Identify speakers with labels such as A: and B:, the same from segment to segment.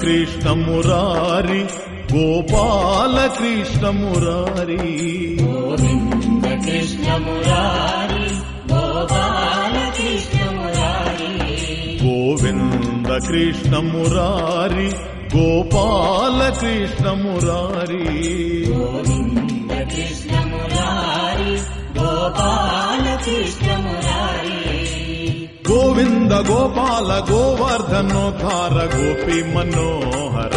A: కృష్ణ మురారి గోపాల కృష్ణ మురారి
B: గోవింద కృష్ణ మురారి గోపాల కృష్ణ మురారి
A: గోవింద కృష్ణ మురారి గోపాల కృష్ణ మురారి
B: గోవింద కృష్ణ మురారి గోపాల కృష్ణ మురారి
A: గోవింద గోపాల గోవర్ధనోద్ధార గోపి మనోహర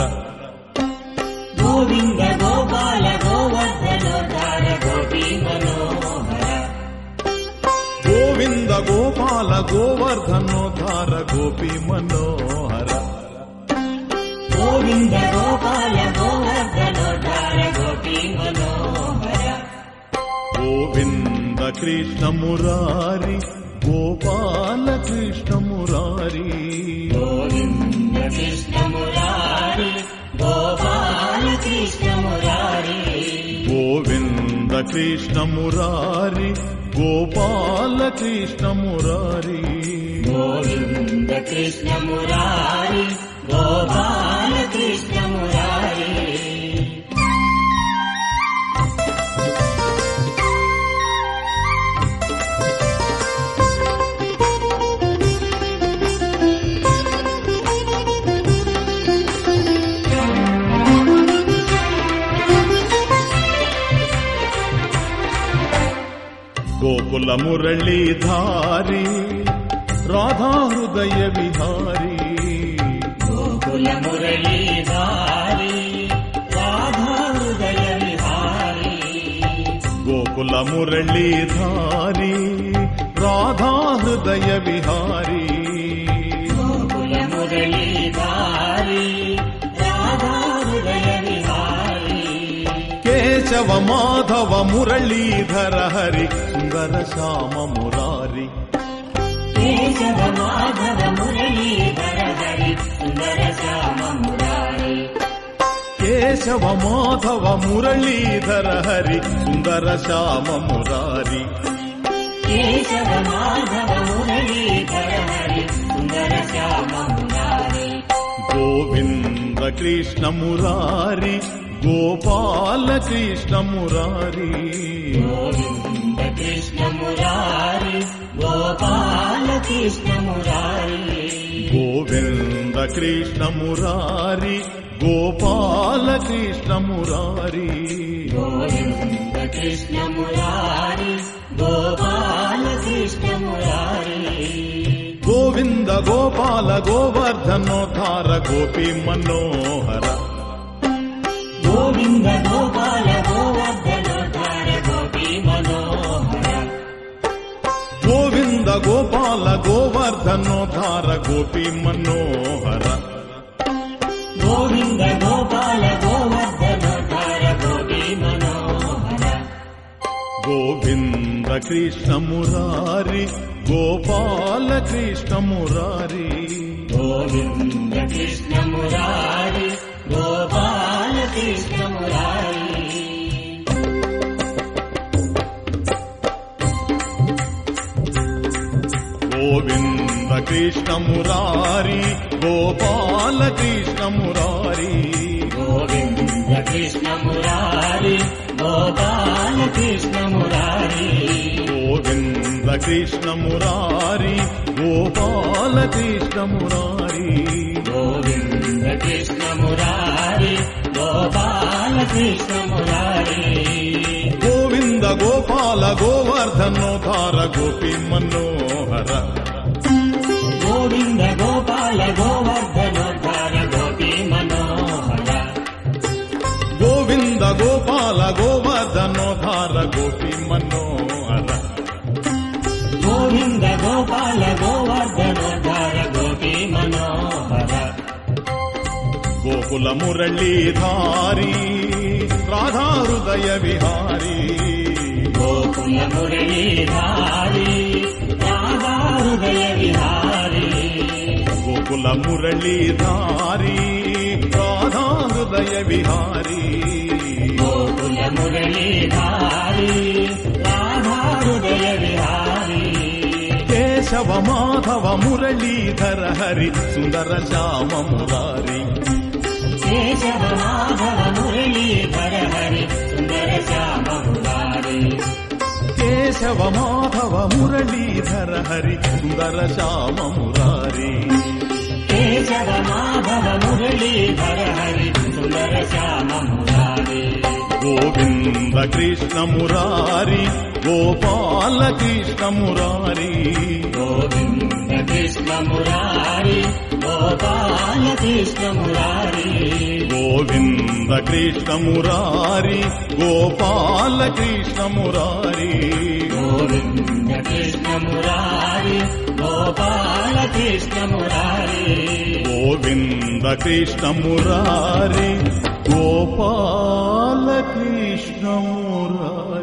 B: గోవింద గోపాల గోవర్ధనోద్ధార గోపీ మనోహర
A: గోవింద గోపాల గోవర్ధనోద్ధార గోపి మనోహర
B: గోవింద గోపాల గోవర్ధనోద్ధార గోపీ మనోహర
A: గోవింద కృష్ణ మురారి గోపాల కృష్ణ మురారి
B: గోవింద కృష్ణ మురారి గోపాల కృష్ణ మురారి
A: గోవింద కృష్ణ మురారి గోపాల కృష్ణ మురారి
B: గోవింద కృష్ణ మురారి గోపాల
A: గోకుల మురళీధారి రాధా హృదయ విహారీ.
B: గోకుల మురళీధారి రాధా హృదయ విహారి.
A: గోకుల మురళీధారి రాధా హృదయ విహారీ. కేశవ మాధవ మురళీధర హరి శృంగర శ్యామ మురారి
B: కేశవ మాధవ మురళీధర హరి సుందర శ్యామ మురారి
A: కేశవ మాధవ మురళీధర హరి సుందర శ్యామ మురారి
B: కేశవ మాధవ మురళీధర హరి సుందర శ్యామ మురారి
A: గోవింద కృష్ణ మురారి గోపాల కృష్ణ మురారి
B: గోవింద కృష్ణ మురారి గోపాల కృష్ణ మురారి.
A: గోవింద కృష్ణ మురారి గోపాల కృష్ణ మురారి.
B: గోవింద కృష్ణ మురారి గోపాల కృష్ణ మురారి.
A: గోవింద గోపాల గోవర్ధనోద్ధార గోపి మనోహర.
B: గోవింద గోపాల
A: గోవింద గోపాల గోవర్ధనోద్ధార గోపి మనోహర.
B: గోవింద గోపాల గోవర్ధనోద్ధార గోపీ మనోహర.
A: గోవింద కృష్ణ మురారి గోపాల కృష్ణ మురారి.
B: గోవింద కృష్ణ మురారి గోపాల కృష్ణ
A: కృష్ణ మురారి గోపాల కృష్ణ మురారి
B: గోవింద కృష్ణ మురారి గోపాల కృష్ణ మురారి
A: గోవింద కృష్ణ మురారి గోపాల కృష్ణ మురారి
B: గోవింద కృష్ణ మురారి గోపాల కృష్ణ మురారి
A: గోవింద గోపాల గోవర్ధనోధార గోపి మనోహర
B: మనోహర
A: గోవింద గోపాల
B: గోవర్ధనోద్ధార గోపీ మనోహర
A: గోకుల మురళీధారి రాధా హృదయ విహారీ
B: గోకుల మురళీధారి రాధా హృదయ విహారి
A: గోకుల మురళీధారి రాధా హృదయ విహారీ కేశవ మాధవ మురళీధర హరి సుందర శ్యామ మురారి
B: కేశవ మాధవ మురళీధర హరి సుందర శ్యామ మురారి
A: కేశవ మాధవ మురళీధర హరి సుందర శ్యామ మురారి
B: కేశవ మాధవ మురళీధర హరి సుందర శ్యామ మురారి
A: గోవింద కృష్ణ మురారి గోపాల కృష్ణ మురారి
B: గోవింద కృష్ణ మురారి గోపాల కృష్ణ మురారి
A: గోవింద కృష్ణ మురారి గోపాల కృష్ణ మురారి
B: గోవింద కృష్ణ మురారి గోపాల కృష్ణ మురారి
A: గోవింద కృష్ణ మురారి गोपालकृष्णमुरा